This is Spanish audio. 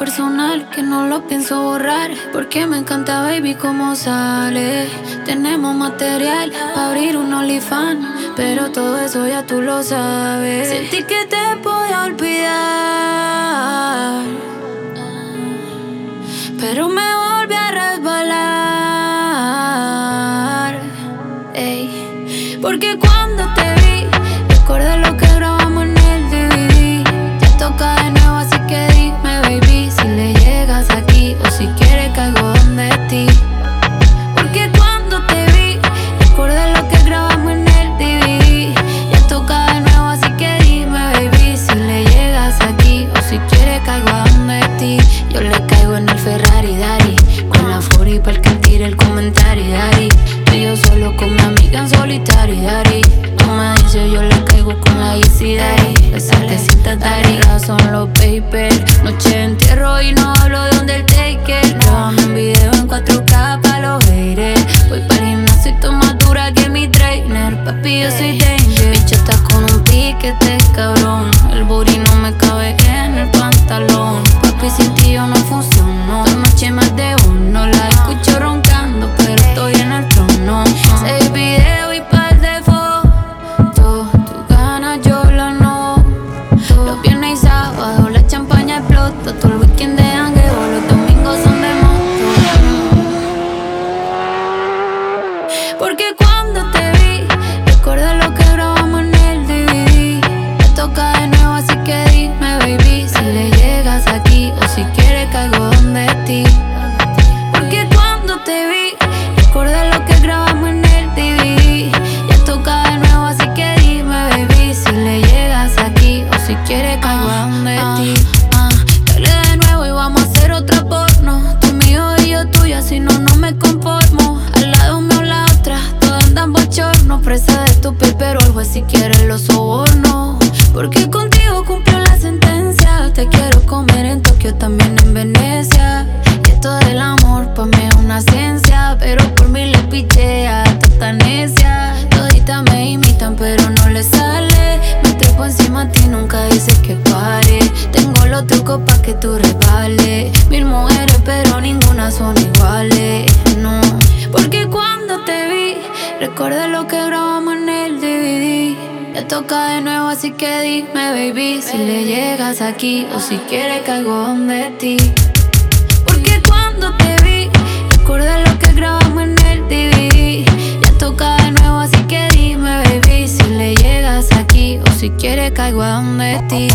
personal que no lo pienso borrar. Porque me encanta, baby, cómo sale. Tenemos material para abrir un OnlyFans. Pero todo eso ya tú lo sabes. Sentí que te podía olvidar. Pero me volví a resbalar. Ey. Porque cuando te vi, recordé lo que grabamos en el DVD. Ya toca de Papi, yo soy danger. Bicho, estás con un piquete, cabrón. El booty no me cabe si quiere lo soborno. Porque contigo cumplió la sentencia. Te quiero comer en Tokio, también en Venecia. Y esto del amor, pa' mí es una ciencia. Pero por mí le pichea, tata necia. Toditas me imitan, pero no le sale. Me trepo encima a ti, nunca dices que pare. Tengo los trucos pa' que tú resbales. Mil mujeres, pero ninguna son iguales. No, porque cuando te vi, recordé lo que grabamos toca de nuevo, así que dime, baby, si le llegas aquí o si quieres caigo donde ti. Porque cuando te vi, recordé lo que grabamos en el DVD. Ya toca de nuevo, así que dime, baby, si le llegas aquí o si quieres caigo a donde ti.